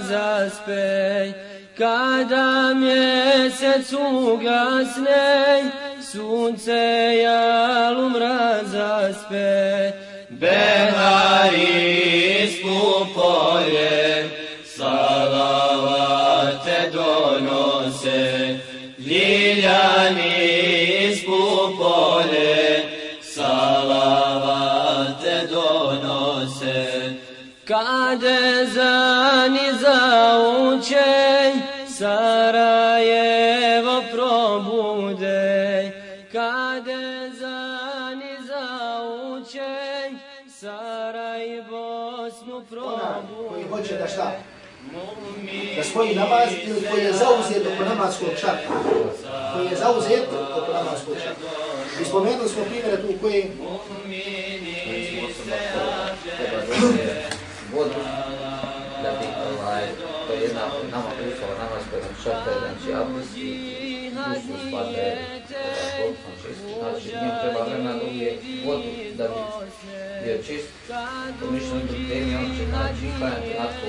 zaspej, kada mjesec ugasne, sunce jalum razaspe. Behari skupolje, salavate donose, ljiljani skupolje, salavate donose. Kade za šta? Da spoji namaz ili koji je zauzet oko namazskog šarta. Koji je zauzet oko namazskog šarta. I spomenuli smo primjere tu koji vodu da bi ovaj, to je jedna nama uslova namaz koja nam šarta je znači abdest i dušu vod, znači. Znači njemu treba vremena da uvije vodu da bi bio čist. To mišljeno do temi, on će znači klanjati natko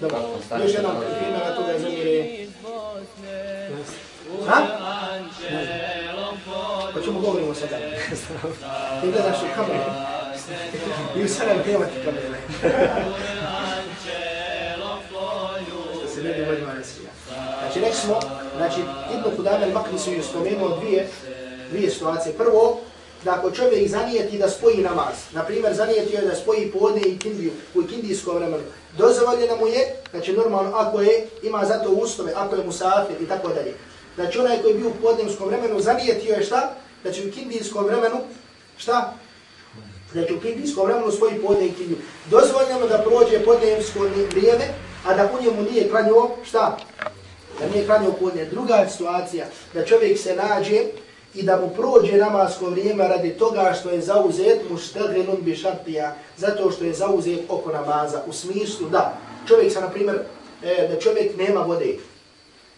Dobro, još jedan primjer na toga je zamiri. Ha? O čemu govorimo sada? Ti gledaš u kameru. I u sada nemati kamere. Da se ne voljima. Znači, rekli smo, znači, Ibn Kudame al-Maknisi je spomenuo dvije, dvije situacije. Prvo, da ako čovjek zanijeti da spoji namaz, na primjer zanijetio je da spoji podne i kindiju u kindijsko vremenu, dozvoljeno mu je, znači normalno ako je, ima za to uslove, ako je musafir i tako dalje. Znači onaj koji je bio u podnevskom vremenu zanijetio je šta? Znači u kindijskom vremenu, šta? Znači u kindijskom vremenu spoji podne i kindiju. Dozvoljeno da prođe podnevsko vrijeme, a da u njemu nije klanio, šta? Da nije klanio podne. Druga situacija, da čovjek se nađe i da mu prođe namasko vrijeme radi toga što je zauzet mu bi šartija, zato što je zauzet oko namaza, u smislu da čovjek sa, na primjer, e, da čovjek nema vode,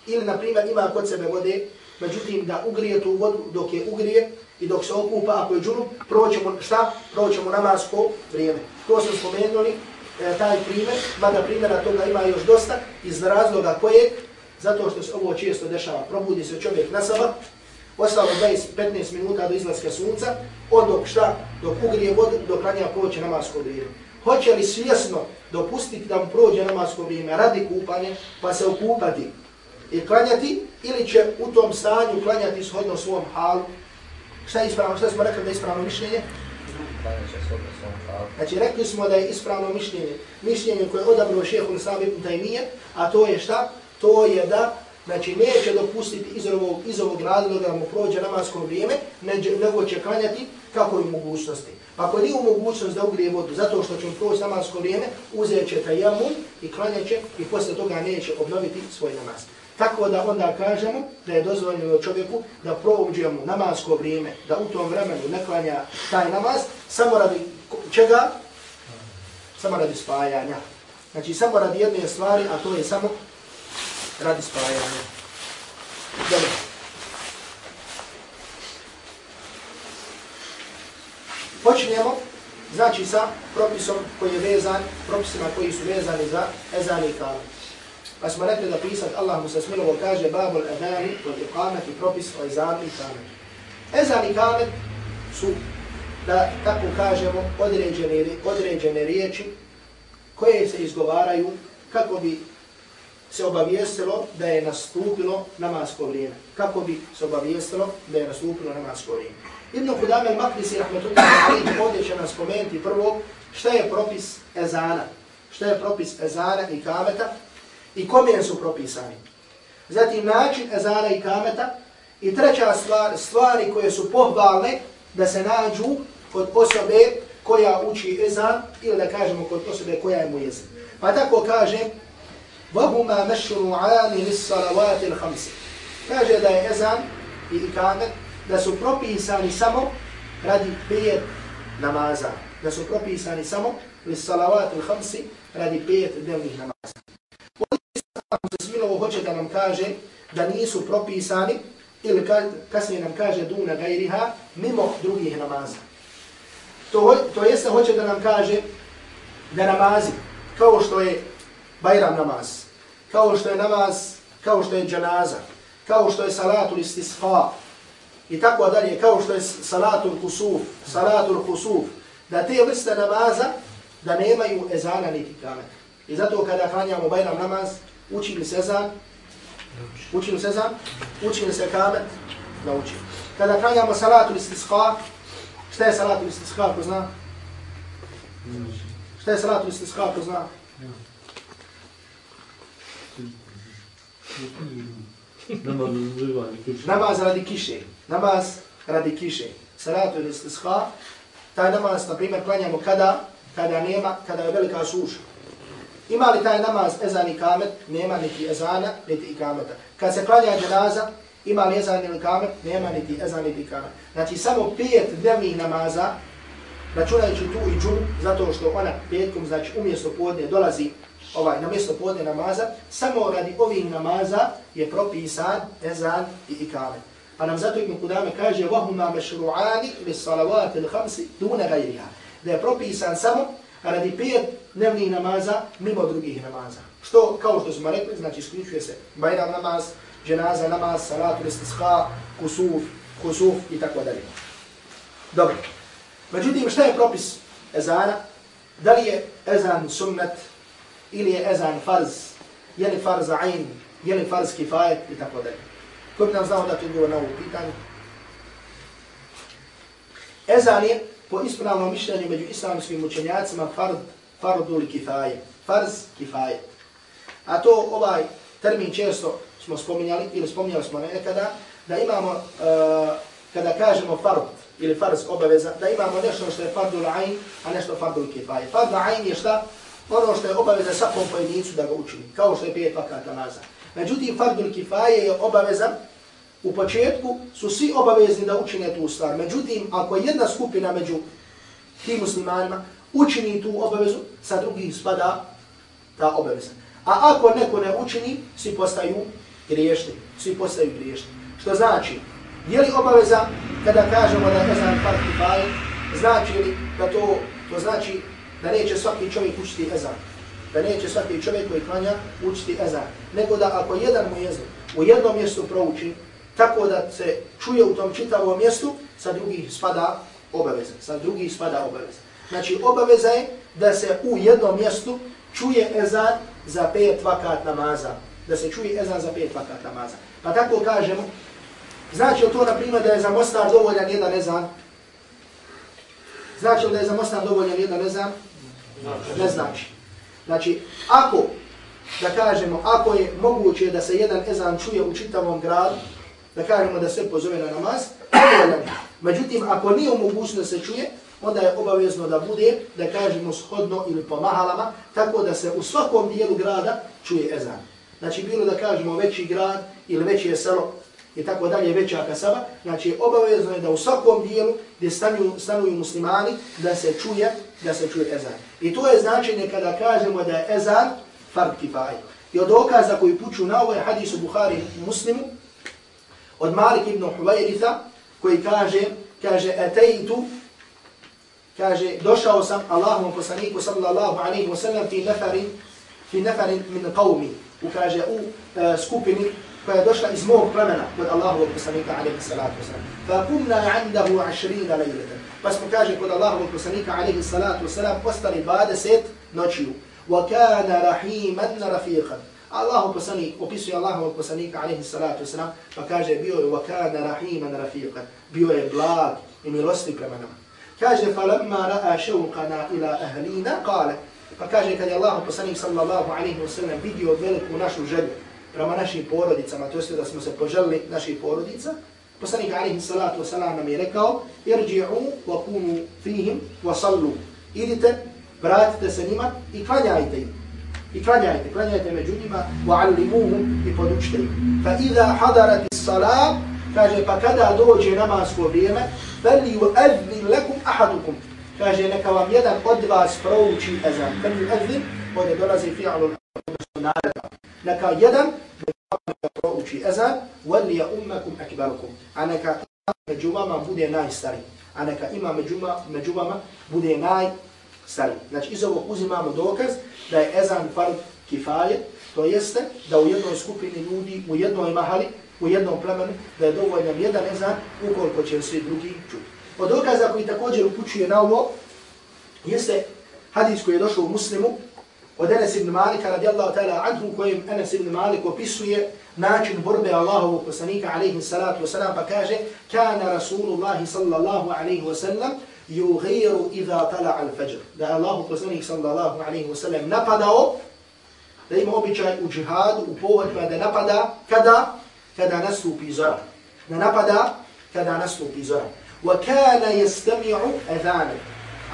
ili, na primjer, ima kod sebe vode, međutim, da ugrije tu vodu dok je ugrije i dok se okupa, ako je džunup, proćemo, šta? Proćemo namasko vrijeme. To smo spomenuli, e, taj primjer, mada primjera toga ima još dosta, iz razloga kojeg, zato što se ovo često dešava, probudi se čovjek na sabah, ostalo 20-15 minuta do izlaska sunca, od dok šta, dok ugrije vodu, dok klanja proće namasko vrijeme. Hoće li svjesno dopustiti da mu prođe namasko vrijeme radi kupanje, pa se okupati i klanjati, ili će u tom stanju klanjati shodno svom halu? Šta je ispravno? Šta smo rekli da je ispravno mišljenje? Znači, rekli smo da je ispravno mišljenje. Mišljenje koje je odabrao šehu Islam ibn Taymiye, a to je šta? To je da Znači, neće dopustiti iz ovog, iz ovog razloga da mu prođe namasko vrijeme, nego će klanjati kako je mogućnosti. Pa ako nije u mogućnost da ugrije vodu, zato što će mu proći namasko vrijeme, uzet će tajamun i klanjat će i posle toga neće obnoviti svoj namaz. Tako da onda kažemo da je dozvoljeno čovjeku da prođe mu namasko vrijeme, da u tom vremenu ne klanja taj namaz, samo radi čega? Samo radi spajanja. Znači, samo radi jedne stvari, a to je samo radi spajanja. Dobro. Počinjemo, znači sa propisom koji je vezan, propisima koji su vezani za ezan i kalu. Pa smo rekli da pisat Allah mu se smilovo kaže babul ezani kod kamet i propis o ezan i kamet. Ezan i kamet su, da kako kažemo, određene, određene riječi koje se izgovaraju kako bi se obavijestilo da je nastupilo namasko vrijeme. Kako bi se obavijestilo da je nastupilo namasko vrijeme. Ibn Kudamel al-Makrisi, rahmetullahi, ovdje će nas spomenuti prvo šta je propis ezana. Šta je propis ezana i kameta i kome su propisani. Zatim način ezana i kameta i treća stvar, stvari koje su pohvalne da se nađu kod osobe koja uči ezan ili da kažemo kod osobe koja je mu jezin. Pa tako kaže وهما مشروعان للصلوات الخمس kaže da je ezan i ikamet da su propisani samo radi pet namaza da su propisani samo li salavat il khamsi radi pet dnevnih namaza ovdje se smilovo hoće da nam kaže da nisu propisani ili kasnije nam kaže duna gajriha mimo drugih namaza to, to jeste hoće da nam kaže da namazi kao što je Bajram namaz, kao što je namaz, kao što je džanaza, kao što je salatul istisfa i tako dalje, kao što je salatul kusuf, salatul kusuf, da te vrste namaza da nemaju ezana niti kameta. I zato kada hranjamo Bajram namaz, uči li se ezan? Uči li se ezan? Uči li se kamet? Nauči. Kada hranjamo salatul istisqa, šta je salatul istisqa, ko zna? Šta je salatul istisqa, ko zna? Namaz radi kiše. Namaz radi kiše. Salatul istisqa, taj namaz, na primjer, klanjamo kada? Kada nema, kada je velika suša. Ima li taj namaz ezan i kamet? Nema niti ezana, niti i kameta. Kad se klanja dženaza, ima li ezan ili kamet? Nema niti ezan, niti kamet. Znači, samo pet dnevnih namaza, računajući tu i džum, zato što ona petkom, znači umjesto podne dolazi ovaj, na mjesto podne namaza, samo radi ovih namaza je propisan ezan i ikamet. Pa nam zato Ibn Kudame kaže وَهُمَا مَشْرُعَانِ لِسَّلَوَاتِ الْخَمْسِ دُونَ غَيْرِهَا Da je propisan samo radi pet dnevnih namaza mimo drugih namaza. Što, kao što smo rekli, znači isključuje se Bajram namaz, dženaza namaz, salatu istisqa, kusuf, kusuf i tako dalje. Dobro. Međutim, šta je propis ezana? Da li je ezan sunnet ili je ezan farz? Je li farz ain? Je li farz kifajet i tako dalje? Ko bi nam znao da ti na ovu pitanju? Ezan je po ispravnom mišljenju među islamskim učenjacima fard, fardu kifaje. Farz, kifaje. A to ovaj termin često smo spominjali ili spominjali smo nekada, da imamo, uh, kada kažemo fard ili farz obaveza, da imamo nešto što je fardul ain, a nešto fardul kifaje. Fardul ain je šta? Ono što je obaveza svakom pojedincu da ga učini, kao što je pet vakata namaza. Međutim, fardul kifaje je obaveza u početku su svi obavezni da učine tu stvar. Međutim, ako jedna skupina među tim muslimanima učini tu obavezu, sa drugih spada ta obaveza. A ako neko ne učini, svi postaju griješni. Svi postaju griješni. Što znači, je li obaveza kada kažemo da je ezan fard kifaj, znači li da to, to znači da neće svaki čovjek učiti ezan. Da neće svaki čovjek koji klanja učiti ezan. Nego da ako jedan mu jezin u jednom mjestu prouči, tako da se čuje u tom čitavom mjestu, sa drugih spada obaveza. Sa drugih spada obaveza. Znači obaveza je da se u jednom mjestu čuje ezan za pet vakat namaza. Da se čuje ezan za pet vakat namaza. Pa tako kažemo, znači to na primjer da je za Mostar dovoljan jedan ezan? Znači da je za Mostar dovoljan jedan ezan? Ne znači. Znači, ako, da kažemo, ako je moguće da se jedan ezan čuje u čitavom gradu, da kažemo da se pozove na namaz, Međutim, ako nije mogućno da se čuje, onda je obavezno da bude, da kažemo shodno ili po mahalama, tako da se u svakom dijelu grada čuje ezan. Znači, bilo da kažemo veći grad ili veće selo i tako dalje, veća kasaba, znači obavezno je da u svakom dijelu gdje stanuju, stanuju muslimani, da se čuje, da se čuje ezan. I to je značenje kada kažemo da je ezan fard kifaj. I od dokaza koji puču na ovoj hadisu Buhari muslimu, od Malik ibn Huvajritha, koji kaže, kaže, etejtu, kaže, došao sam Allahom poslaniku sallallahu alaihi wa sallam fi nefarin, fi nefarin min qavmi, ukaže u uh, skupini koja je došla iz mog plemena kod Allahovog poslanika alaihi salatu wasalam. Fa kumna andahu ašrina lejleta. Pa smo kaže kod Allahovog poslanika alaihi salatu wasalam postali 20 noćiju. Wa kana rahiman rafiqan. Allahu poslanik, opisuje Allahovog poslanika, alaihi salatu wasalam, pa kaže, bio je vakana rahiman rafiqan, bio je blag i milosti prema nama. Kaže, falamma ra'a ševqana ila ahlina, kale, pa kaže, kad je Allah poslanik, sallallahu alaihi wasalam, vidio veliku našu želju prema našim porodicama, to je da smo se poželili naših porodica, poslanik, alaihi salatu wasalam, nam je rekao, irđi'u wa kunu fihim wa sallu, idite, vratite se njima i klanjajte im. I klanjajte, klanjajte među njima, wa allimuhum i podučite im. Fa idha hadarati salam, kaže, pa kada dođe namasko vrijeme, fali yu'adhin lakum ahadukum. Kaže, neka vam jedan od vas prouči ezan. Fali yu'adhin, ovdje dolazi fi'alun naredba. Neka jedan neka prouči ezan, wali ya ummakum akbarukum. A neka među vama bude najstariji. A neka ima među vama bude najstariji. stari. Znači iz ovog uzimamo dokaz da je ezan fard kifaje, to jeste da u jednoj skupini ljudi, u jednoj mahali, u jednom plemenu, da je dovoljno jedan ezan ukoliko će svi drugi čuti. Od dokaza koji također upućuje na ovo, jeste hadis koji je došao u muslimu, od Enes ibn Malika radijallahu ta'ala anhu kojim Enes ibn Malik opisuje način borbe Allahovog poslanika alaihi salatu wasalam pa kaže kana Rasulullahi sallallahu alaihi wasallam yughiru idha tala al fajr. Da je Allahu poslanik sallallahu alaihi wasallam napadao da ima običaj u džihadu, u povodima da napada kada? Kada nastupi zora. Da napada kada nastupi zora. Wa kana yastami'u adhana.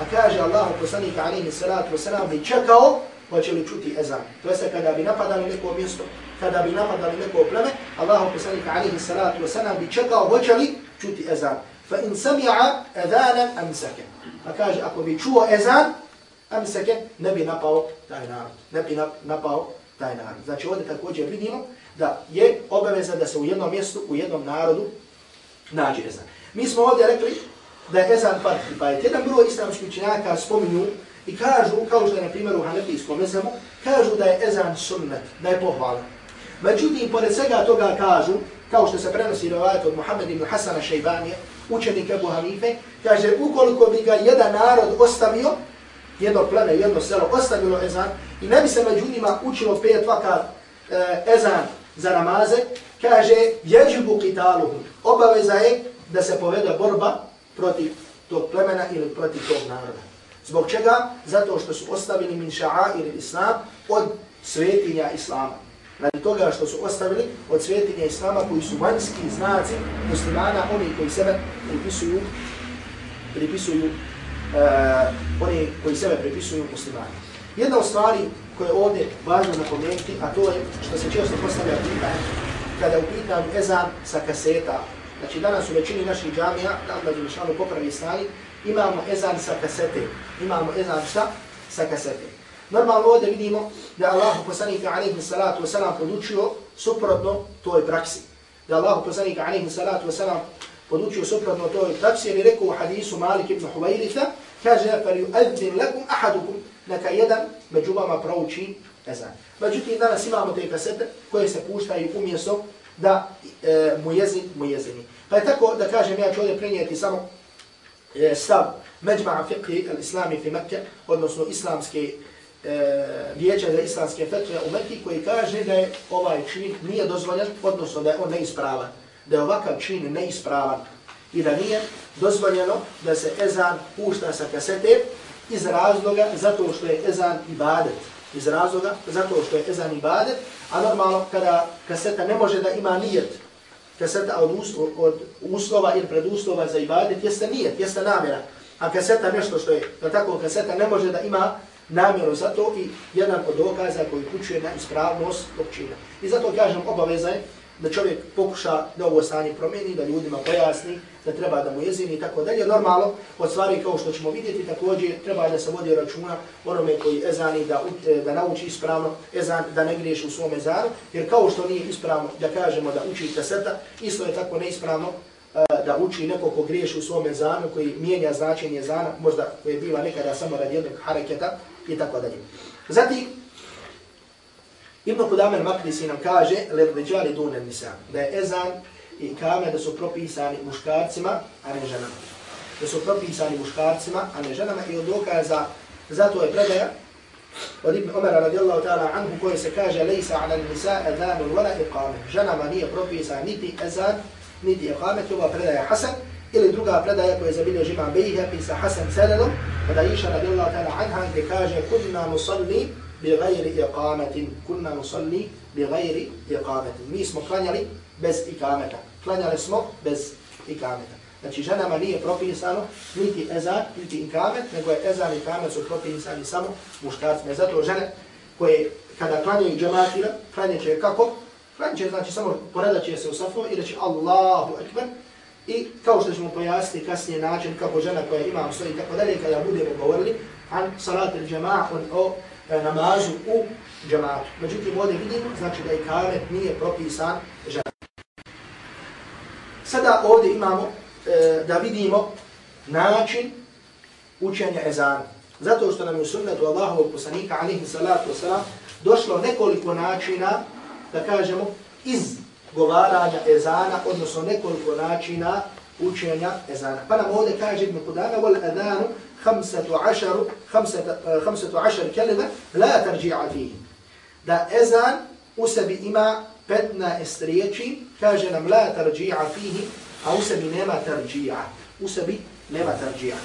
A kaže Allahu poslanik alaihi salatu wasalam bi čekao hoće li čuti ezan. To jeste kada bi napadali neko mjesto, kada bi napadali neko pleme, Allahu poslanik alaihi salatu wasalam bi čekao hoće li čuti ezan. Fa in sami'a ezanan amsake. Pa kaže, ako bi čuo ezan, amsake, ne bi napao taj narod. Ne bi napao taj narod. Znači ovdje također vidimo da je obaveza da se u jednom mjestu, u jednom narodu nađe ezan. Mi smo ovdje rekli da je ezan farki, pa je jedan broj islamskih učenjaka spominju I kažu, kao što je na primjer u Hanefijskom mezemu, kažu da je ezan sunnet, da je pohvala. Međutim, pored svega toga kažu, kao što se prenosi rovajat od Muhammed ibn Hasana Šejbanije, učenik Ebu Hanife, kaže, ukoliko bi ga jedan narod ostavio, jedno pleme, jedno selo, ostavilo ezan, i ne bi se među njima učilo pet vaka e, eh, ezan za namaze, kaže, jeđibu kitaluhu, obaveza je da se poveda borba protiv tog plemena ili protiv tog naroda. Zbog čega? Zato što su ostavili min ša'air islam od svetinja islama. Radi toga što su ostavili od svetinja islama koji su vanjski znaci muslimana, oni koji sebe pripisuju, pripisuju uh, oni koji sebe pripisuju muslimani. Jedna od stvari koje je ovdje važno napomenuti, a to je što se često postavlja pitanje, kada u pitanju ezan sa kaseta, znači danas u većini naših džamija, da Allah je popravi stani, imamo ezan sa kasete. Imamo ezan šta? Sa kasete. Normalno ovdje vidimo da Allah poslanika alaihi salatu wasalam podučio suprotno toj praksi. Da Allah poslanika alaihi salatu wasalam podučio suprotno toj praksi jer je rekao u hadisu Malik ibn Huwailitha kaže fal yu'adzin lakum ahadukum neka jedan među vama prouči ezan. Međutim, danas imamo te kasete koje se puštaju umjesto da e, mu jezin, mu jezini. Pa je tako da kažem, ja ću ovdje prenijeti samo e, stav Međma'a fiqhi al-Islami fi Mekke, odnosno islamske e, vijeće za islamske fetve u Mekke, koji kaže da je ovaj čin nije dozvoljen, odnosno da je on neispravan, da je ovakav čin neispravan i da nije dozvoljeno da se ezan pušta sa kasete iz razloga zato što je ezan ibadet. Iz razloga zato što je ezan ibadet, a normalno kada kaseta ne može da ima nijet kaseta od, uslo, od uslova ili preduslova za ibadet jeste nijet, jeste namjera. A kaseta nešto što je, da tako kaseta ne može da ima namjeru za to i jedan od dokaza koji kućuje na ispravnost tog čina. I zato kažem obaveza je da čovjek pokuša da ovo stanje promijeni, da ljudima pojasni, da treba da mu jezini i tako dalje. Normalno, od stvari kao što ćemo vidjeti, također treba da se vodi računa onome koji ezani da, da nauči ispravno ezan, da ne griješ u svom ezanu, jer kao što nije ispravno da kažemo da uči kaseta, isto je tako neispravno e, da uči neko ko griješi u svom ezanu, koji mijenja značenje ezana, možda koje je bila nekada samo radi jednog hareketa i tako dalje. Zatim, Ibn Qudamel Makrisi nam kaže, le ređali dune nisa, da je ezan i kame da su propisani muškarcima, a ne ženama. Da su propisani muškarcima, a ne ženama i od dokaza, zato je predaja od Ibn Umara radijallahu ta'ala anhu koje se kaže, lejsa ala nisa ezanun wala iqame. Ženama nije propisan niti ezan, niti iqame, to ova predaja Hasan, ili druga predaja koja je zabilio žima Bejhe, pisa Hasan Seledom, kada iša radijallahu ta'ala anha, gdje kaže, kunna musalli, بغير إقامة كنا نصلي بغير إقامة mi smo klanjali bez ikameta klanjali smo bez ikameta znači ženama nije propisano niti ezan niti ikamet nego je ezan i ikamet su propisani samo muškarcima zato žene koje kada klanjaju džematira klanjat će kako klanjat će znači samo poredat će se u safu i reći Allahu Akbar i kao što ćemo pojasniti kasnije način kako žena koja ima stoji tako dalje kada budemo govorili an salat il džema'a o E, E, namazu u džematu. Međutim, ovdje vidimo, znači da i kamet nije propisan žena. Sada ovdje imamo e, da vidimo način učenja ezana. Zato što nam je u sunnetu Allahovog poslanika, alihi salatu wasalam, došlo nekoliko načina, da kažemo, izgovaranja ezana, odnosno nekoliko načina učenja ezana. Pa nam ovdje kaže Ibn vol ezanu, adanu khamsatu ašaru, kelime, la tarđi'a fihi. Da ezan u sebi ima 15 riječi, kaže nam la tarđi'a fihi, a u sebi nema tarđi'a. U sebi nema tarđi'a.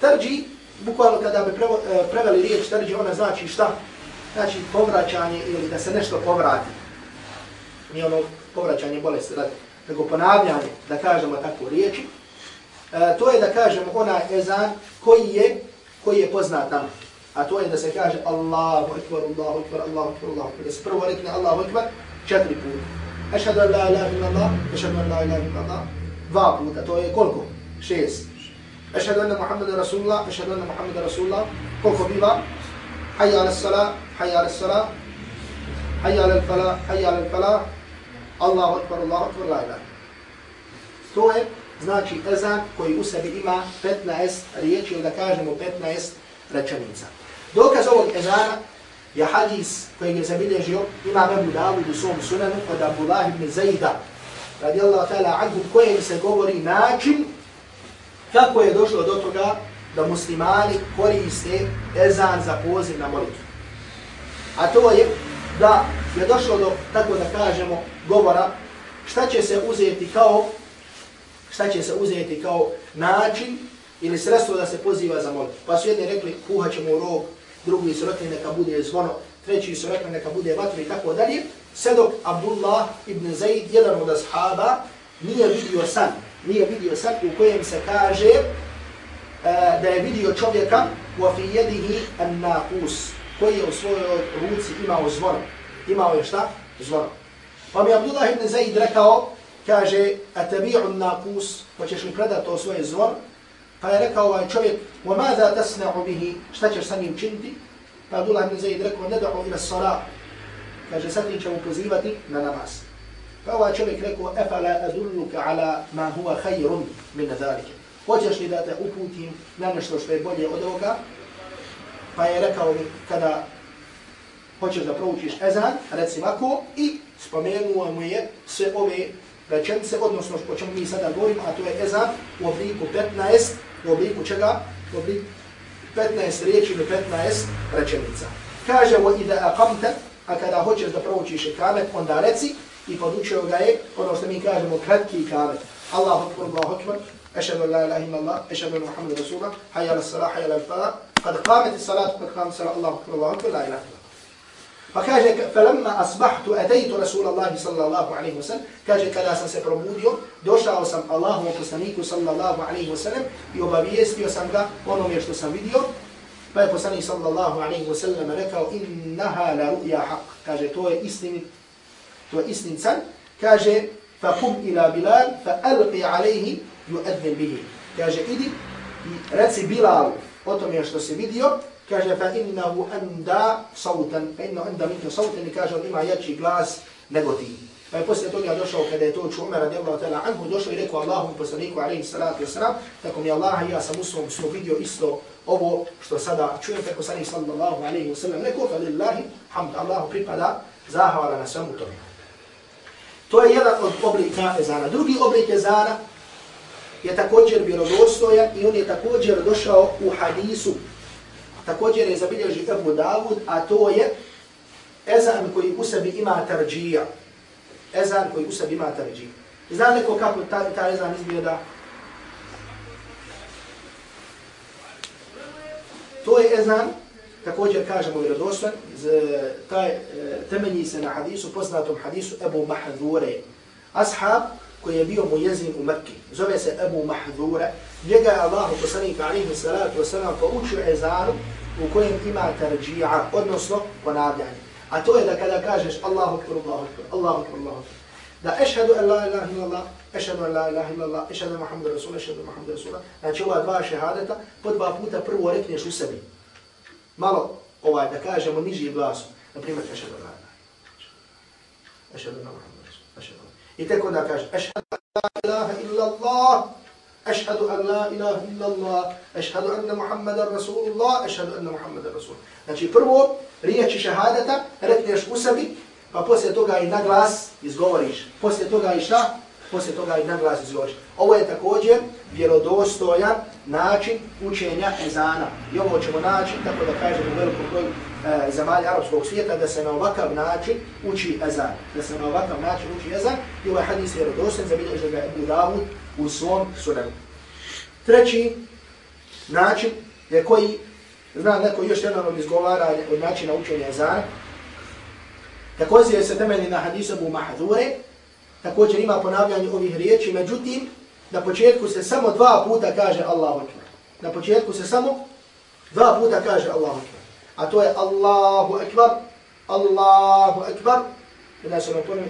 Tarđi, bukvalno kada bi e, preveli riječ tarđi, ona znači šta? Znači povraćanje ili da se nešto povrati. Nije ono povraćanje bolesti, nego ponavljanje, da kažemo tako riječi. E, to je da kažemo onaj ezan koji je, koji je poznat nam. A to je da se kaže Allahu ekber, Allahu ekber, Allahu ekber, Allahu ekber. Da se prvo rekne Allahu ekber četiri puta. Ešhadu an la ilaha illa Allah, ešhadu an la ilaha illa Allah. Dva puta, to je koliko? Šest. Ešhadu anna Muhammeda Rasulullah, ešhadu anna Muhammeda Rasulullah. Koliko biva? Hayya ala salat, hayya ala salat. Hayya ala fala, hayya ala fala, Allahu ekber, Allahu ekber, la ilaha. To je znači ezan koji u sebi ima 15 riječi ili da kažemo 15 rečenica. Dokaz ovog ezana je hadis koji je zabilježio ima Abu Dawud u svom sunanu od Abdullah ibn Zajda radijallahu ta'ala anhu kojem se govori način kako je došlo do toga da muslimani koriste ezan za poziv na molitvu. A to je da je došlo do, tako da kažemo, govora šta će se uzeti kao šta će se uzeti kao način ili sredstvo da se poziva za molitvu. Pa su jedni rekli kuhat ćemo u rog, drugi su rekli neka bude zvono, treći su rekli neka bude vatru i tako dalje. Sve dok Abdullah ibn Zaid, jedan od ashaba, nije vidio san, nije vidio san u kojem se kaže uh, da je vidio čovjeka u afijedihi an naqus, koji je u svojoj ruci imao zvono. Imao je šta? Zvono. Pa mi Abdullah ibn Zaid rekao, kaže, a tabi'u naqus, hoćeš li predati to svoje zlo? Pa je rekao ovaj čovjek, wa mada tasna bihi, šta ćeš sa njim činiti? Pa Abdullah ibn Zaid rekao, ne da'u ila sara. Kaže, sad ti ćemo pozivati na namaz. Pa ovaj čovjek rekao, efala adulluka ala ma huwa khayrun min dhalike. Hoćeš li da te uputim na nešto što je bolje od ovoga? Pa je rekao mi, kada hoćeš da proučiš ezan, reci ovako, i spomenuo mu je sve ove rečence, odnosno o čemu mi sada govorimo, a to je ezan u obliku 15, u obliku čega? U obliku 15 riječi ili 15 rečenica. Kaže, o ide akamte, a kada hoćeš da proučiš kamet, onda reci, i podučio ga je, ono što mi kažemo, kratki kamet. Allahu akbar, Allahu akbar, أشهد أن لا إله إلا الله أشهد أن محمد رسول الله حي على الصلاة حي على الفلاح قد قامت الصلاة قد قامت الصلاة الله أكبر الله أكبر لا إله إلا الله فكاجة فلما أصبحت أتيت رسول الله صلى الله عليه وسلم كاجة كذا سن se probudio došao sam Allahovom poslaniku sallallahu alejhi ve sellem i obavijestio sam ga onome što sam vidio pa je poslanik sallallahu alejhi ve sellem rekao innaha la ru'ya haq kaže to je istinit to je istinit san kaže fa qum ila bilal fa alqi alayhi yu'adhin bihi. Kaže, idi i reci Bilalu o tome što si vidio, kaže, fa innahu anda sautan, fa innahu anda minka sautan, i kaže, on ima jači glas nego ti. Pa je poslije toga došao kada je to čuo Umar radijallahu ta'ala anhu, došao i rekao Allahum poslaniku alaihi salatu wasalam, tako mi Allah ja sam u svom snu vidio isto ovo što sada čujem, tako sami sallallahu alaihi wasalam, rekao, fa lillahi hamd, Allahu pripada, zahvala na svemu tome. To je jedan od oblika ezana. Drugi oblik ezana je također vjerodostojan i on je također došao u hadisu. Također je zabilježi Ebu Davud, a to je ezan koji u sebi ima tarđija. Ezan koji u sebi ima tarđija. Zna neko kako ta, ta ezan izgleda? To je ezan, također kažemo vjerodostojan, taj e, temelji se na hadisu, poznatom hadisu Ebu Mahdure. Ashab koji je bio mu jezin u Mekki. Zove se Ebu Mahdura. Njega je Allah poslanik alihi salatu wasalam poučio ezanu u kojem ima tarđi'a, odnosno ponavljanje. A to je da kada kažeš Allahu akbar, Allahu akbar, Allahu akbar, Allahu akbar. Da ešhedu en la ilaha illallah, ešhedu en la ilaha illallah, ešhedu en Muhammed Rasul, ešhedu en Muhammed Rasul. Znači ova dva šehadeta, po dva puta prvo rekneš u sebi. Malo ovaj, da kažemo niži glasom. Naprimjer, ešhedu en la ilaha illallah. Ešhedu en Muhammed Rasul, ešhedu en I tek onda kaže, en la ilaha illallah, أشهد أن an la ilaha الله أشهد أن محمد رسول Rasulullah, أشهد أن محمد Rasul. Znači prvo, riječi šahadata, rekneš u sebi, pa poslije toga i na glas izgovoriš. Poslije toga i šta? Poslije toga i na glas izgovoriš. Ovo je također vjerodostojan način učenja ezana. I ovo ćemo naći, tako da kažemo u velikom broju e, zemalja arapskog svijeta, da se na ovakav način uči ezan. Da se na ovakav način uči ezan. I ovaj hadis je vjerodostan, zabilježio ga Ibn Davud u svom sunanu. Treći način je koji, zna neko još jedan od izgovara od načina učenja ezana, također se temelji na hadisu Abu Mahdure, također ima ponavljanje ovih riječi, međutim, na početku se samo dva puta kaže Allahu Akbar. Na početku se samo dva puta kaže Allahu Akbar. A to je Allahu Ekber, Allahu Akbar. Kada se nam ponovim,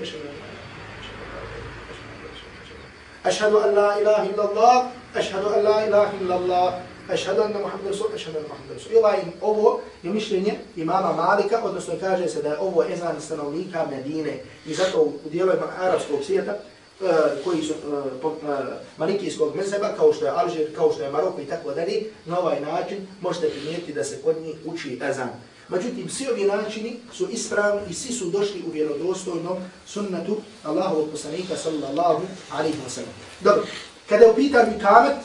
Ašhadu an la ilaha illa Allah, ašhadu an la ilaha illa Allah, ašhadu anna Muhammed Rasul, ašhadu anna Muhammed Rasul. I ovaj, ovo je mišljenje imama Malika, odnosno kaže se da je ovo ezan stanovnika Medine. I zato u dijelovima arabskog svijeta E, koji su e, e, malikijskog mezeba, kao što je Alžir, kao što je Maroko i tako dalje, na ovaj način možete primijetiti da se kod njih uči ezan. Međutim, svi ovi načini su ispravni i svi su došli u vjerodostojnom sunnetu Allahovog poslanika sallallahu alaihi wa sallam. Dobro, kada je u pitanju kamet,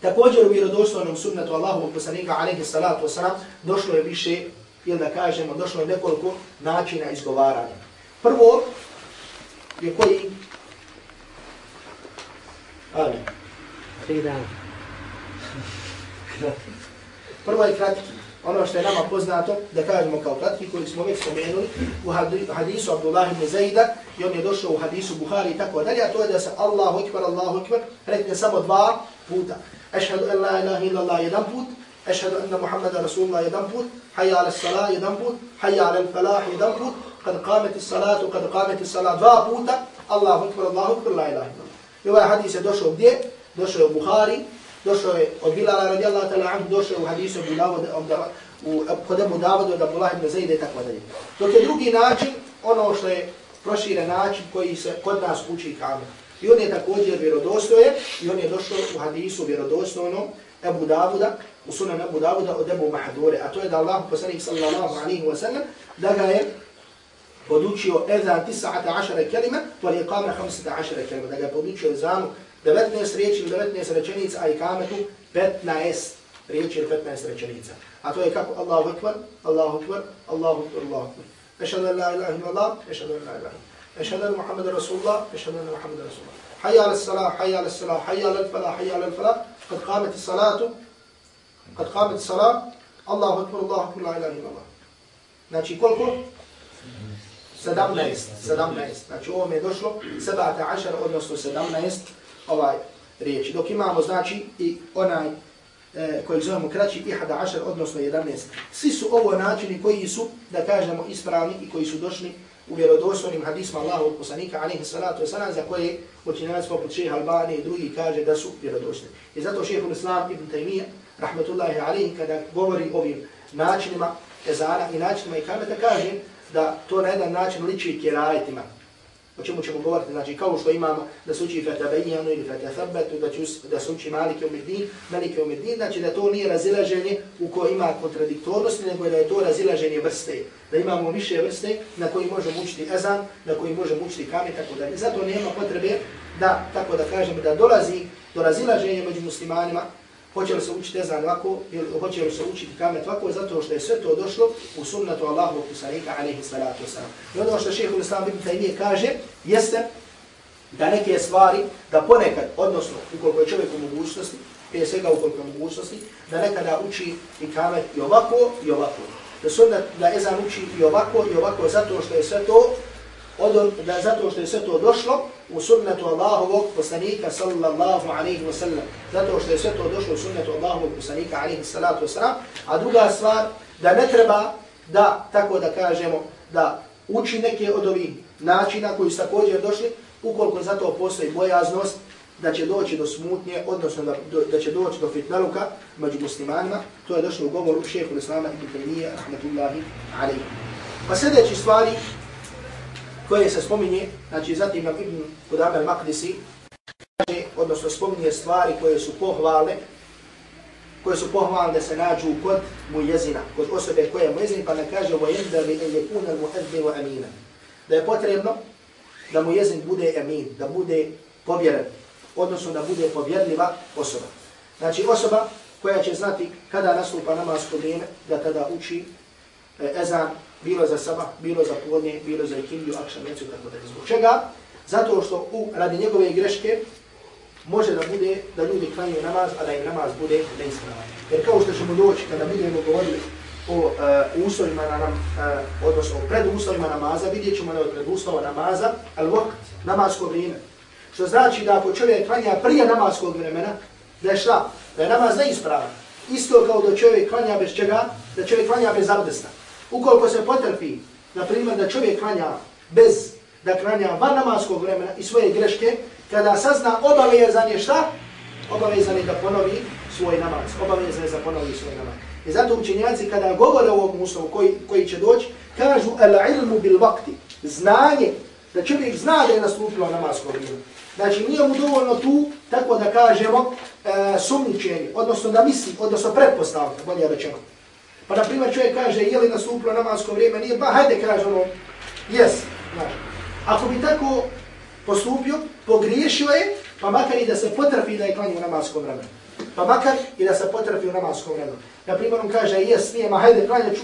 također u vjerodostojnom sunnetu Allahovog poslanika alaihi salatu wa sallam, došlo je više, ili da kažemo, došlo je nekoliko načina izgovaranja. Prvo, je koji... Ali. Tri dana. Prvo je kratki. Ono što je nama poznato, da kažemo kao kratki, koji smo već spomenuli u hadisu Abdullah ibn Zayda, i on je došao u hadisu Buhari i tako dalje, a to je da se Allahu ekber, Allahu ekber, rekne samo dva puta. Ešhadu en la ilaha illa Allah jedan put, ešhadu enna Muhammeda Rasulullah jedan put, hayya ala salah jedan put, hayya ala falah jedan put, kad kameti salatu, kad kameti salat, dva puta, Allahu akbar, Allahu akbar, la ilaha illallah. I ovaj hadis je došao gdje? Došao je u Buhari, došao je od Bilala radijallahu ta'ala anhu, došao je u hadisu Abu Dawud, u Abu Dawud od Abdullah ibn Zaid i tako dalje. Dok je drugi način, ono što je proširen način koji se kod nas uči kamer. I on je također vjerodostoje i on je došao u hadisu vjerodostojnom Abu Dawuda, u sunan Abu Dawuda od Abu Mahdure, a to je da Allah poslanik sallallahu alaihi wa sallam, da ga je podučio ezan 19 kelime, to je ikame 15 kelime, da ga je podučio ezanu 19 riječi ili 19 rečenica, a ikametu 15 riječi ili 15 rečenica. A to je kako Allahu Akbar, Allahu Akbar, Allahu Akbar, Allahu Akbar. Ešhadu an la ilaha illa Allah, ešhadu an la ilaha ešhadu an Muhammad Rasulullah, ešhadu an Muhammad Rasulullah. Hayya ala salah, hayya ala salah, hayya ala falah, hayya ala falah, kad qamet salatu, kad qamet salah, Allahu Akbar, Allahu Akbar, la ilaha illa Allah. Znači koliko? 17, 17. Znači ovo je došlo 17, odnosno 17 ovaj riječi. Dok imamo znači i onaj e, kojeg zovemo kraći ihada ašar, odnosno 11. Svi su ovo načini koji su, da kažemo, ispravni i koji su došli u vjerodostojnim hadisma Allahu poslanika, alihi salatu wasalam, za koje učinjavac poput šeha Albani i drugi kaže da su vjerodostojni. I zato šeha Islam ibn Taymiyyah, rahmetullahi alihi, kada govori ovim načinima ezana i načinima i kaže da to na jedan način liči kirajetima. O čemu ćemo govoriti? Znači, kao što imamo da se uči fatabajjanu ono ili fetafabetu, da, da se uči malike umirdin, malike umirdin, znači da to nije razilaženje u kojoj ima kontradiktornost, nego da je to razilaženje vrste. Da imamo više vrste na koji možemo učiti ezan, na koji možemo učiti kame, tako da. Zato nema potrebe da, tako da kažem, da dolazi do razilaženja među muslimanima, hoće li se učiti ezan ovako, ili hoće li se učiti kamet ovako, zato što je sve to došlo u sunnatu Allahu kusanika, alaihi salatu wasalam. I ono što šehe Islam ibn Taymiye kaže, jeste da neke stvari, da ponekad, odnosno ukoliko je čovjek u mogućnosti, prije svega ukoliko je mogućnosti, da nekada uči i kamet i ovako i ovako. Da sunnat da ezan uči i ovako i ovako, zato što je sve to od, da zato što je sve to došlo u sunnetu Allahovog poslanika sallallahu alaihi wa sallam. Zato što je sve to došlo u sunnetu Allahovog poslanika alaihi salatu wa sallam. A druga stvar, da ne treba da, tako da kažemo, da uči neke od ovih načina koji su također došli, ukoliko za to postoji bojaznost da će doći do smutnje, odnosno da, do, da će doći do fitnaluka među muslimanima. To je došlo u govoru šehehu l-Islama ibn Taymiyyah, rahmatullahi alaihi. Pa sljedeći stvari koje se spominje, znači zatim nam Ibn Qudam al-Maqdisi, kaže, odnosno spominje stvari koje su pohvale, koje su pohvalne da se nađu kod mujezina, kod osobe koja je mujezin, pa ne kaže mu jezin li je kuna mu amina. Da je potrebno da mujezin bude amin, da bude povjeren, odnosno da bude povjerljiva osoba. Znači osoba koja će znati kada nastupa namasko vrijeme, da tada uči e, ezan, bilo za sabah, bilo za podnje, bilo za ikindiju, akšan, necu, tako da zbog čega. Zato što u, radi njegove greške može da bude da ljudi klanju namaz, a da im namaz bude neispravan. Jer kao što ćemo doći kada budemo govorili o uh, uslovima na nam, uh, odnosno o preduslovima namaza, vidjet ćemo da je preduslova namaza, al vokt, namasko vrijeme. Što znači da ako čovjek klanja prije namaskog vremena, da je šta? Da je namaz neispravan. Isto kao da čovjek klanja bez čega? Da čovjek klanja bez abdesta. Ukoliko se potrpi, na primjer, da čovjek klanja bez da klanja van namaskog vremena i svoje greške, kada sazna obavezan je šta? Obavezan je da ponovi svoj namaz. Obavezan je da ponovi svoj namaz. I zato učenjaci kada govore o ovom uslovu koji, koji će doći, kažu al ilmu bil vakti. Znanje, da čovjek zna da je nastupilo namasko vrijeme. Znači nije mu dovoljno tu, tako da kažemo, e, sumničenje, odnosno da misli, odnosno pretpostavka, bolje rečeno. Pa na primjer čovjek kaže, je li nastupilo namasko vrijeme, nije, ba hajde kaže ono, jes. Znači, ako bi tako postupio, pogriješio je, pa makar i da se potrafi da je klanio namasko vremenu. Pa makar i da se potrafi u namasko vremenu. Na primjer on kaže, jes, nije, ma hajde klanjaću.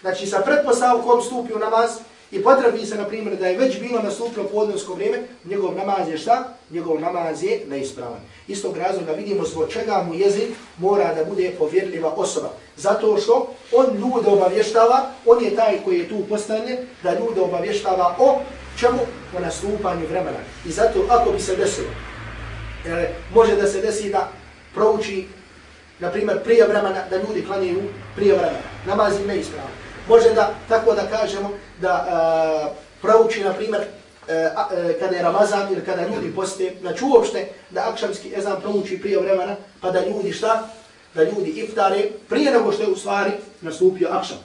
Znači sa pretpostavkom stupio namaz, I potrebi se, na primjer, da je već bilo nastupno podnevsko vrijeme, njegov namaz je šta? Njegov namaz je neispravan. Istog razloga vidimo zbog čega mu jezik mora da bude povjerljiva osoba. Zato što on ljude obavještava, on je taj koji je tu postavljen, da ljude obavještava o čemu? O nastupanju vremena. I zato ako bi se desilo, jer može da se desi da prouči, na primjer, prije vremena, da ljudi klanjaju prije vremena. Namaz je neispravan može da, tako da kažemo, da uh, prouči, na primjer, uh, uh, kada je Ramazan ili kada ljudi poste, znači uopšte da akšamski ezan prouči prije vremena, pa da ljudi šta? Da ljudi iftare prije nego što je u stvari nastupio akšam.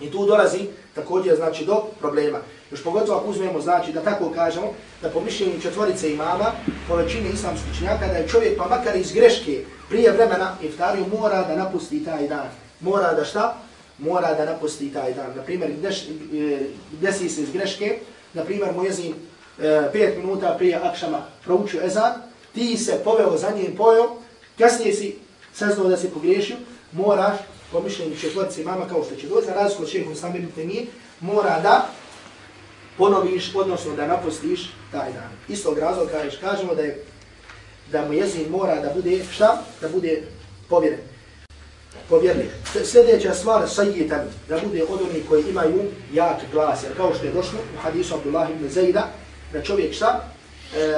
I tu dolazi također znači do problema. Još pogotovo ako uzmemo, znači da tako kažemo, da po mišljenju četvorice imama, po većini islamskih činjaka, da je čovjek pa makar iz greške prije vremena iftariju mora da napusti taj dan. Mora da šta? Mora da napusti taj dan. Naprimjer, e, desi se iz greške, naprimjer, mojezin e, pet minuta prije akšama proučio ezan, ti se poveo za njim pojom, kasnije si saznao da si pogriješio, moraš, po mišljenju četvrci mama, kao što će doći, za razliku od šehu sambirite mi, mora da ponoviš, odnosno da napustiš taj dan. Istog razloga kažeš, kažemo da je da mu jezin mora da bude šta? Da bude povjeren povjernik. Sljedeća stvar, sajjitan, da bude od onih koji imaju jak glas. Jer kao što je došlo u hadisu Abdullah ibn Zayda, da čovjek šta? E,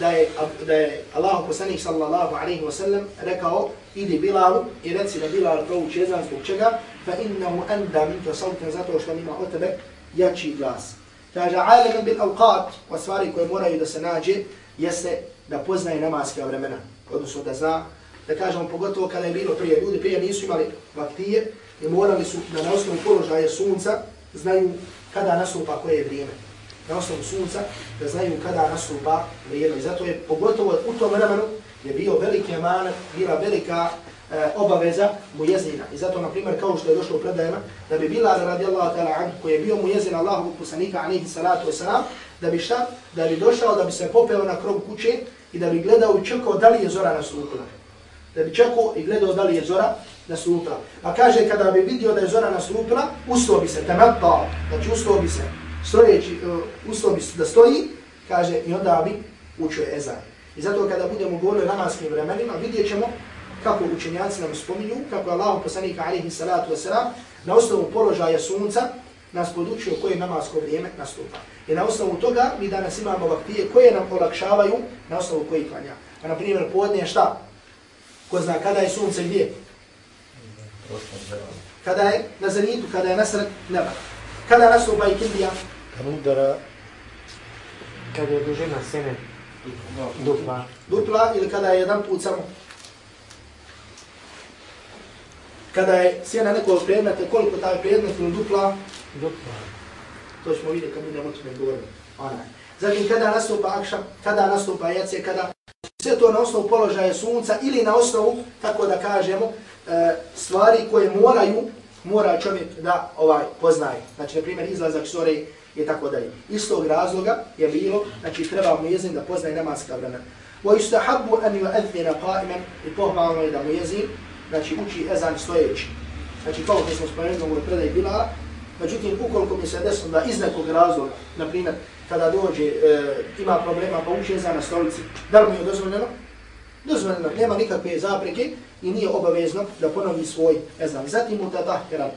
da, je, da je Allah poslanik sallallahu alaihi wa sallam rekao, idi Bilalu i reci da Bilal prouči jezan zbog čega, fa innahu anda minka sautan zato što nima od tebe jači glas. Kaže, aliman bil avqat, o stvari koje moraju da se nađe, jeste da poznaje namaske vremena. Odnosno da zna da kažemo pogotovo kada je bilo prije, ljudi prije nisu imali vaktije i morali su da na osnovu položaja sunca znaju kada nastupa koje je vrijeme. Na osnovu sunca da znaju kada nastupa vrijeme. I zato je pogotovo u tom vremenu je bio veliki emanet, bila velika e, obaveza mujezina. I zato, na primjer, kao što je došlo u predajama, da bi bila radijallahu ta'ala an, koji je bio mujezin Allahu Allahovog poslanika, anihi salatu wasalam, da bi šta? Da bi došao, da bi se popeo na krov kuće i da bi gledao i čekao da li je zora nastupila da bi čekao i gledao da li je zora naslupila. A kaže, kada bi vidio da je zora nasupla, ustao bi se, temata, znači ustao bi se, stojeći, e, uh, ustao bi se da stoji, kaže, i onda bi učio ezan. I zato kada budemo govorili o namaskim vremenima, vidjet ćemo kako učenjaci nam spominju, kako je Allah poslanika alihi salatu wasalam, na osnovu položaja sunca, nas podučio koje namasko vrijeme nastupa. I na osnovu toga mi danas imamo vaktije koje nam olakšavaju na osnovu koji klanja. Pa na primjer, podne šta? Ko zna kada je sunce gdje? Kada je na zenitu, kada je nasred neba. Kada nastupa i kindija? Kada udara, kada je dužina sene, dupla. Dupla ili kada je jedan put samo? Kada je sjena nekog predmeta, koliko taj predmet ili dupla? Dupla. To ćemo vidjeti kad budemo o tome govoriti. zatim kada nastupa akšam, kada nastupa jace, kada sve to na osnovu položaja sunca ili na osnovu, tako da kažemo, e, stvari koje moraju, mora čovjek da ovaj poznaje. Znači, na primjer, izlazak sore i tako dalje. Istog razloga je bilo, znači, treba mu jezin da poznaje namaska vremena. ويستحب أن يؤذن قائما i pohvalno je da mu jezin, znači uči ezan stojeći. Znači kao što smo spomenuli u predaj Bilala, međutim ukoliko mi se desno da iz nekog razloga, na primjer kada dođe, e, ima problema pa učeza na stolici, da li mu je dozvoljeno? Dozvoljeno, nema nikakve zapreke i nije obavezno da ponovi svoj ezan. Zatim mu da tahkeran,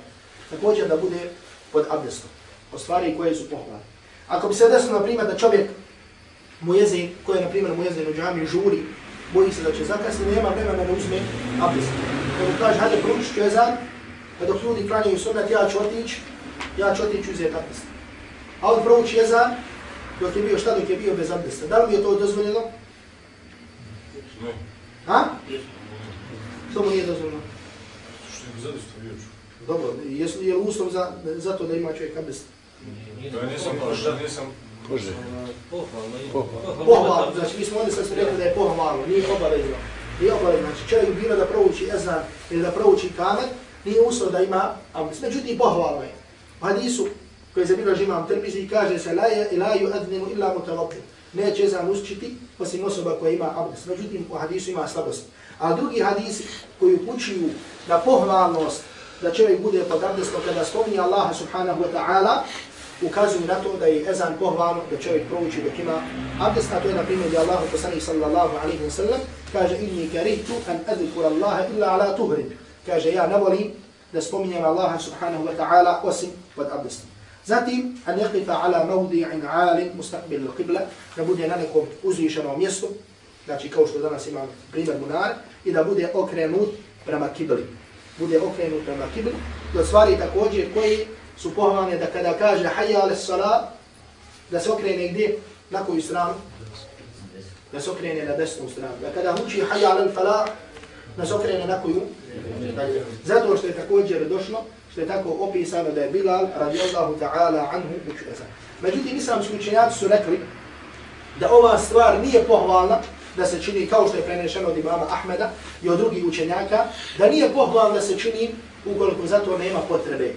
također da bude pod abdestom, o stvari koje su pohvalne. Ako bi se desilo, na primjer, da čovjek mujezin, koji je na primjer mujezin u džami, žuri, boji se da će zakasniti, nema vremena da uzme abdest. Kad mu kaže, hajde pručiš ću ezan, pa dok ljudi klanjaju sunat, ja ću otići, ja ću otići uzeti abdest. A on prouči ezan, dok je bio šta, dok je bio bez abdesta. Da li mi je to dozvoljeno? Ha? Što mu nije dozvoljeno? Što je zadosto bio ču. Dobro, jesu li je uslov za, za to da ima čovjek abdest? Ja nisam prošao, nisam Može. Pohvalno. Pohvalno, znači mi smo ovdje sad rekli da je pohvalno, nije obavezno. Nije obavezno, znači čovjek bilo da prouči ezan ili da prouči kamer, nije uslov da ima abdest. Međutim, pohvalno je. U hadisu koje je imam žimam i kaže se la je ju illa mutavabim. Neće ezan usčiti osim osoba koja ima abdest. Međutim, u hadisu ima slabost. A drugi hadisi koji upućuju na pohvalnost da čovjek bude pod abdestom kada spominje Allaha subhanahu wa ta'ala, ukazuju na to da je ezan pohvalno da čovjek prouči dok ima abdest, a to je na primjer da Allah poslanih sallallahu alaihi wa sallam kaže inni karihtu an adhikura Allaha illa ala tuhrin. Kaže ja ne volim da spominjem Allaha subhanahu wa ta'ala osim pod abdestom. Zatim, an yaqifa ala mawdi'in 'alin mustaqbil al-qibla, da bude na nekom uzvišenom mjestu, znači kao što danas imam primjer munar, i da bude okrenut prema kibli. Bude okrenut prema kibli, do stvari također koji su pohvalne da kada kaže hayya ala salat da se okrene gdje? Na koju stranu? Da se okrene na desnu stranu. Da kada uči hayya ala falah da se okrene na koju? Zato što je također došlo što je tako opisano da je Bilal radijallahu ta'ala anhu učio ezan međutim islamski učenjaci su rekli da ova stvar nije pohvalna da se čini kao što je prenešeno od imama Ahmeda i od drugih učenjaka, da nije pohvalno da se čini ukoliko zato nema potrebe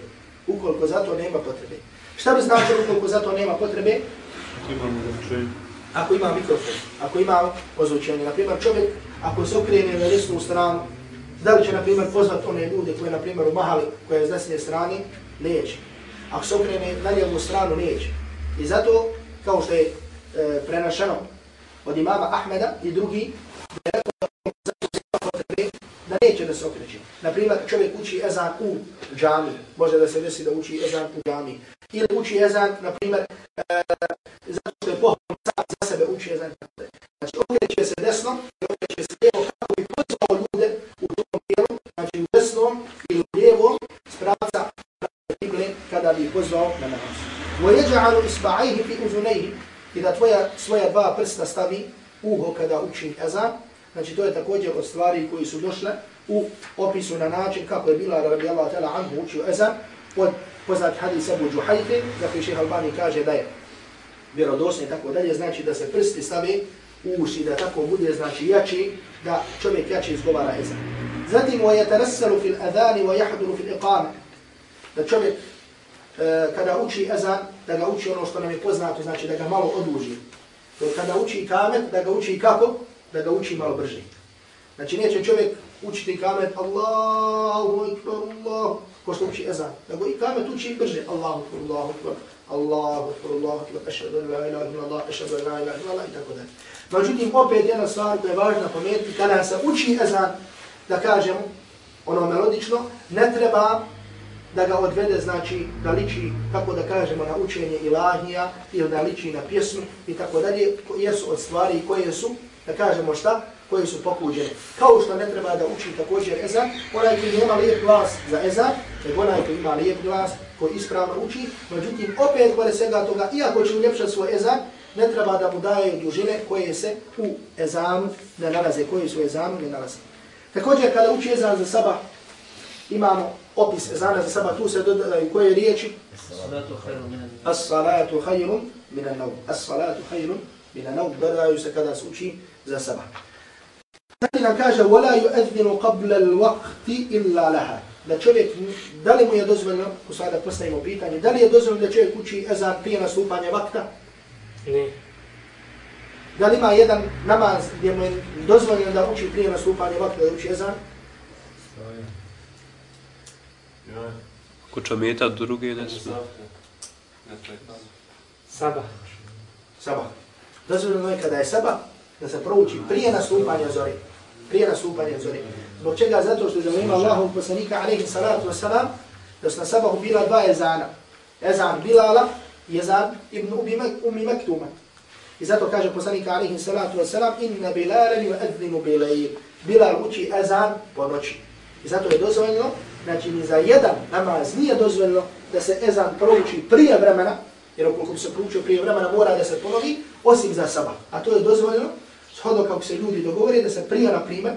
ukoliko za to nema potrebe. Šta bi značilo ukoliko za to nema potrebe? Ako ima mikrofon, ako ima ozvučenje. Naprimjer, čovjek, ako se okrene na desnu stranu, da li će, na primjer, pozvat one ljude koje, na primjer, u mahali, koje je s desne strane, neće. Ako se okrene na lijevu stranu, neće. I zato, kao što je e, prenašeno od imama Ahmeda i drugi, da je da neće da se okreće. Naprimjer, čovjek uči ezan u džami, može da se desi da uči ezan u džami. Ili uči ezan, naprimjer, e, zato što je pohvalno sam za sebe uči ezan. Znači, okreće se desno, okreće se lijevo, u tom dijelu, znači u desnom ili u lijevom, spravca kible kada bi pozvao na namaz. وَيَجَعَلُ إِسْبَعَيْهِ فِي أُذُنَيْهِ I da tvoja, svoja dva prsta stavi uho kada uči ezan, Znači to je također od stvari koji su došle u opisu na način kako je bila radijallahu ta'ala anhu učio ezan pod poznat hadis Abu Džuhajfe, za koji šeha Albani kaže da je vjerodosni i tako dalje, znači da se prsti stave u uši, da tako bude znači jači, da čovjek jače izgovara ezan. Zatim wa yatarassalu fil adhani wa yahduru fil iqama. Da čovjek e, kada uči ezan, da ga uči ono što nam je poznato, znači da ga malo oduži. Kada uči kamet, da ga uči kako? da ga uči malo brže. Znači neće čovjek učiti kamet Allahu ekber, Allahu, ko što uči ezan. Da ga i kamet uči brže. Allahu ekber, Allahu ekber, Allahu ekber, Allahu ekber, ašhadu la ilaha illa Allah, la ilaha illa Allah i tako dalje. Međutim, opet jedna stvar koja je važna pomenuti, kada se uči ezan, da kažemo, ono melodično, ne treba da ga odvede, znači da liči, kako da kažemo, na učenje ilahija ili da liči na pjesmu i tako dalje, jesu od stvari koje su da kažemo šta, koji su pokuđeni. Kao što ne treba da uči također ezan, onaj koji nema lijep glas za ezan, nego onaj koji ima lijep glas, koji ispravno uči, međutim, opet kod svega toga, iako će uljepšati svoj ezan, ne treba da mu daje dužine koje se u ezanu ne nalaze, koje su u ezanu ne nalaze. Također, kada uči ezan za sabah, imamo opis ezana za sabah, tu se dodaju koje riječi? Salatu khairu minan As-salatu khayrun minan nawm. As-salatu khayrun minan nawm. Dodaju se kada se uči za sabah. Zatim nam kaže, وَلَا يُؤَذِّنُ قَبْلَ الْوَقْتِ إِلَّا لَهَا Da čovjek, da li mu je dozvoljeno, ko sada postavimo pitanje, da li je dozvoljeno da čovjek uči ezan prije nastupanja vakta? Ne. Da li ima jedan namaz gdje mu je dozvoljeno da uči prije nastupanja vakta da uči ezan? Ko čameta druge ne smije. Sabah. Sabah. Dozvoljeno je kada je sabah, da se prouči prije nastupanja zore. Prije nastupanja zore. Zbog čega? Zato što je ima Allahov poslanika, alaihi salatu wasalam, da su na sabahu bila dva ezana. Ezan Bilala Jezab Ibn Umi Maktuma. I zato kaže poslanika, alaihi salatu wasalam, inna Bilalen ju edzinu bilail. Bilal uči ezan po noći. I zato je dozvoljeno, znači ni za jedan namaz nije dozvoljeno da se ezan prouči prije vremena, jer ukoliko bi se proučio prije vremena mora da se ponovi, osim za sabah. A to je dozvoljeno shodno kako se ljudi dogovore da se prije, na primjer,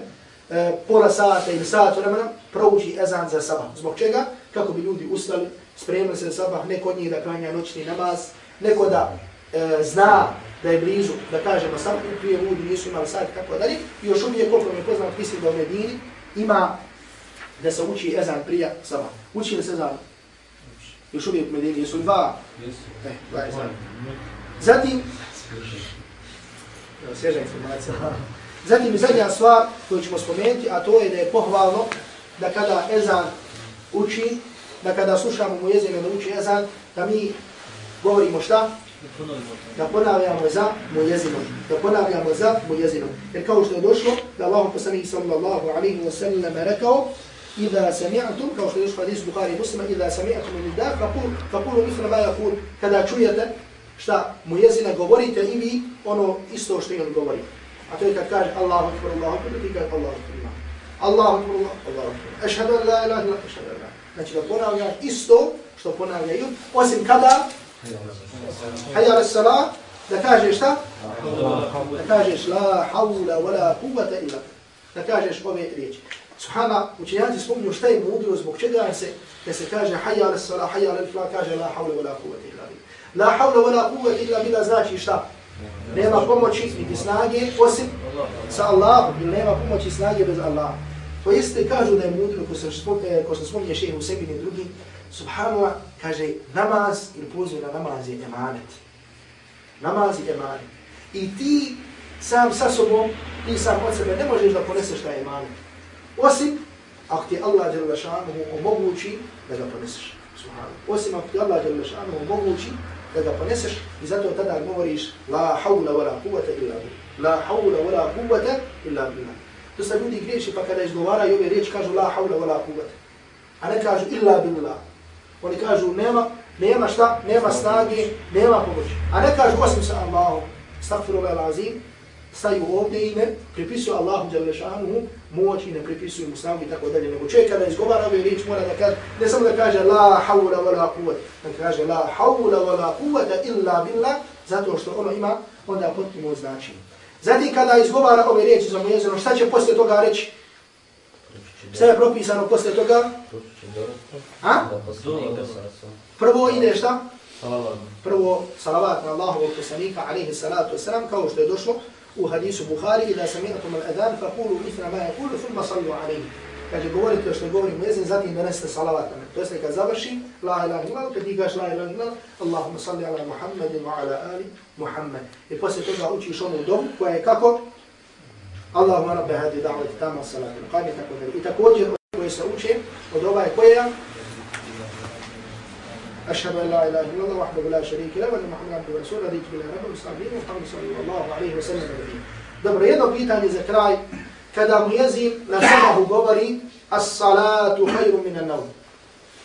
e, pola sata ili sat vremena prouči ezan za sabah. Zbog čega? Kako bi ljudi ustali, spremili se sabah, neko od njih da klanja noćni namaz, neko da e, zna da je blizu, da kažemo sam prije ljudi nisu imali sat i tako dalje. I još uvijek koliko mi je poznat, mislim da u Medini ima da se uči ezan prije sabah. Uči li se ezan? Još uvijek u Medini, jesu dva? E, dva ezan. Zatim, Evo, svježa informacija. Zatim zadnja stvar koju ćemo spomenuti, a to je da je pohvalno da kada ezan uči, da kada slušamo mu jezine da uči ezan, da mi govorimo šta? Da ponavljamo za mu jezinom. Da ponavljamo za mu jezinom. Jer kao što je došlo, da Allah poslanih sallallahu alaihi wa sallam rekao, إذا سمعتم kao što je došlo hadis Bukhari muslima إذا سمعتم النداء فقول فقولوا مثل ما يقول kada čujete šta mu jezina govorite i vi ono isto što i on govori. A to je kad kaže Allahu akbar, Allahu akbar, ti kaže Allahu akbar. Allahu akbar, Allahu akbar. Ešhadu an la ilaha illa ešhadu an la. Znači da ponavlja isto što ponavljaju, osim kada hayya ala salat, da kažeš šta? Da kažeš la hawla wa la quwwata illa Da kažeš ove riječi. Subhana, učenjaci spominju šta je mudro, zbog čega se, da se kaže hayya ala salat, hayya ala falah, kaže la hawla wa la quwwata illa La hawla wa la quwwata illa billah znači šta? Nema pomoći niti snage osim sa Allahom, ili nema pomoći snage bez Allaha. To jeste kažu da je mudro, ko se, spomnje, ko se spominje šehe u sebi i drugi, subhanallah, kaže namaz ili poziv na namaz je emanet. Namaz je emanet. I ti sam sa sobom, ti sam od sebe ne možeš da poneseš taj emanet. Osim ako ti Allah omogući da ga poneseš. Osim ako ti Allah omogući da ga poneseš i zato tada govoriš la hawla wala kuvata illa billah. La hawla wala kuvata illa billah. To sa ljudi griješi pa kada izgovaraju ove riječi kažu la hawla wala kuvvete. A ne kažu illa billah. Oni kažu nema, nema šta, nema snage, nema pomoći. A ne kažu osim sa Allahom. Stakfirullah al-azim, staju ovdje i ne pripisuju Allahu Đalešanu moć i ne pripisuju mu snagu i tako dalje. Nego čovjek kada izgovara ove riječi mora da kaže, ne samo da kaže la hawla wa la quwwata, da kaže la hawla wa la quwwata illa billah, zato što ono ima onda potpuno značenje. Zatim kada izgovara ove riječi za mojezino, šta će posle toga reći? Šta je propisano posle toga? A? Prvo ide šta? Prvo salavat na Allahovu poslanika, alaihi salatu wasalam, kao što je došlo u hadisu Bukhari, ila sam al-adhan, adan, fa kulu mitra ma je kulu, thumma sallu alaihi kaže govorite što govori mezin zatim donesete salavat na mene. to jest kad završi la ilaha illallah kad digaš la ilaha illallah Allahumma salli ala Muhammad wa ala ali Muhammed. i posle toga učiš ono dom koja je kako? Allahumma rabbi hadi da'vati tamo salatu Kaj je tako kun i također koje se uče od ova je koja? أشهد أن لا إله إلا الله وحده لا شريك له وأن محمدا عبده ورسوله رضيت بالله رب المستعبدين محمد صلى الله عليه وسلم jedno pitanje za kraj, Kada mu jezim na sabahu govori As-salatu hayru minan naum.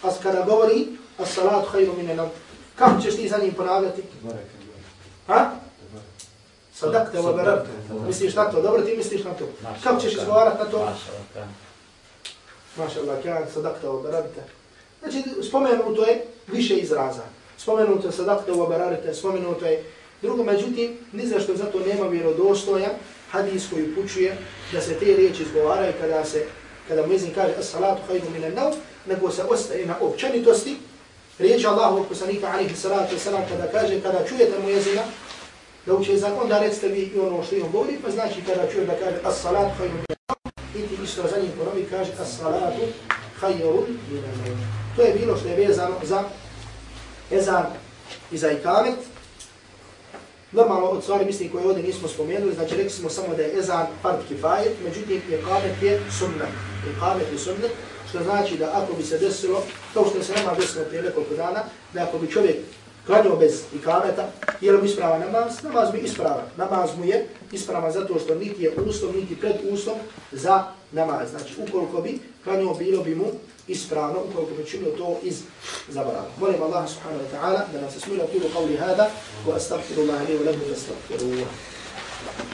As kada govori As-salatu hayru minan naum. Kako ćeš ti za njim ponavljati? Ha? Sadakta wa barabta. Misliš na to? Dobro, ti misliš na to. Kako ćeš izgovarati na to? Maša Allah, kan sadakta wa barabta. Znači, spomenuto je više izraza. Spomenuto je sadakta u abararite, spomenuto je drugo, međutim, ni zašto zato nema vjerodostoja hadis koji upućuje da se te riječi izgovaraju kada se kada muezin kaže as-salatu khayru min an-nawm, nego se ostaje na općenitosti riječi Allahu poslanika alejhi salatu vesselam kada kaže kada čujete muezina da uče zakon onda recite vi i ono što im govori, pa znači kada čuje da kaže as-salatu khayru min an-nawm, i ti isto za njim ponovi kaže as-salatu khayru min an-nawm. To je bilo što je vezano za ezan i za ikamet, Normalno od stvari misli koje ovdje nismo spomenuli, znači rekli smo samo da je ezan fard kifajet, međutim je kamet je sunnet. Je kamet je sunnet, što znači da ako bi se desilo, kao što se nama desilo prije nekoliko dana, da ako bi čovjek klanio bez ikameta, je li mu ispravan namaz? Namaz mu ispravan. Namaz mu je ispravan zato što niti je uslov, niti pred uslov za namaz. Znači ukoliko bi klanio, bilo bi mu ispravno ukoliko bi činio to iz zaborava. Molim Allah subhanahu wa ta'ala da nas smira tulu qavli hada wa astaghfirullaha li wa lahu wa astaghfirullaha.